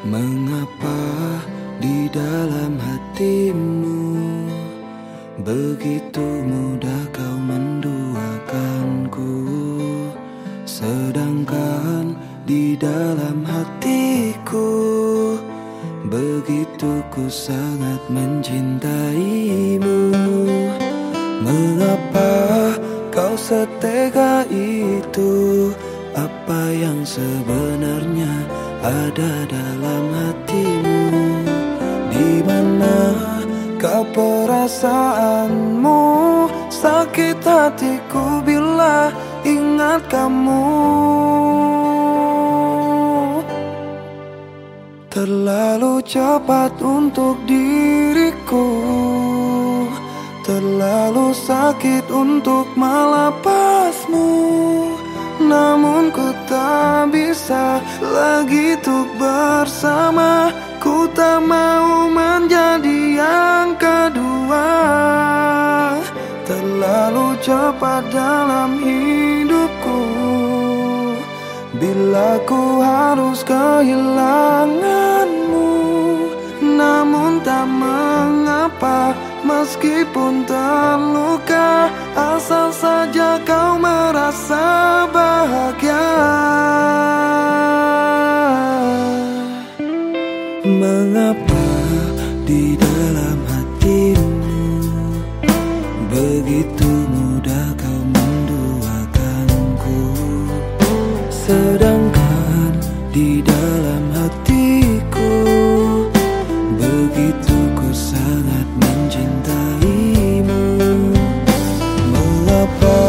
Mengapa di dalam hatimu Begitu mudah kau menduakanku? Sedangkan di dalam hatiku Begitu ku sangat mencintaimu. Mengapa kau setega itu? Apa yang sebelumnya ada dalam hatimu Di mana kau perasaanmu Sakit hatiku bila ingat kamu. Terlalu cepat untuk diriku. Terlalu sakit untuk melepasmu Namun ku tak bisa lagi untuk bersama. Ku tak mau menjadi yang kedua. Terlalu cepat dalam hidupku. Bila ku harus kehilanganmu Namun tak mengapa Meskipun terluka Mengapa di dalam hatimu Begitu mudah kau menduakanku? Sedangkan di dalam hatiku Begitu ku sangat mencintaimu. Mengapa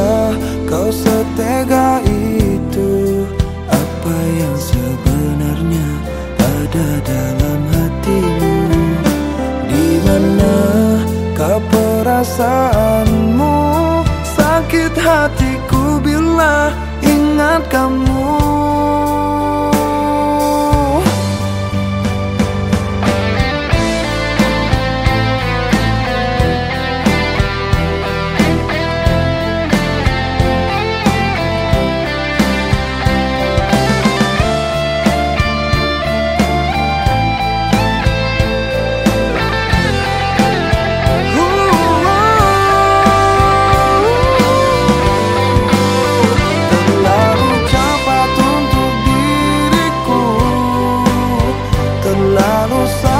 kau setega itu? Apa yang sebenarnya ada dalam perasaanmu. Sakit hatiku bila ingat kamu no sol.